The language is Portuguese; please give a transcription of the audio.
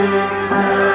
Música